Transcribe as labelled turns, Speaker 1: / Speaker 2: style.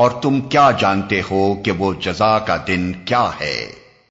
Speaker 1: اور تم کیا جانتے ہو کہ وہ جزا کا دن کیا ہے؟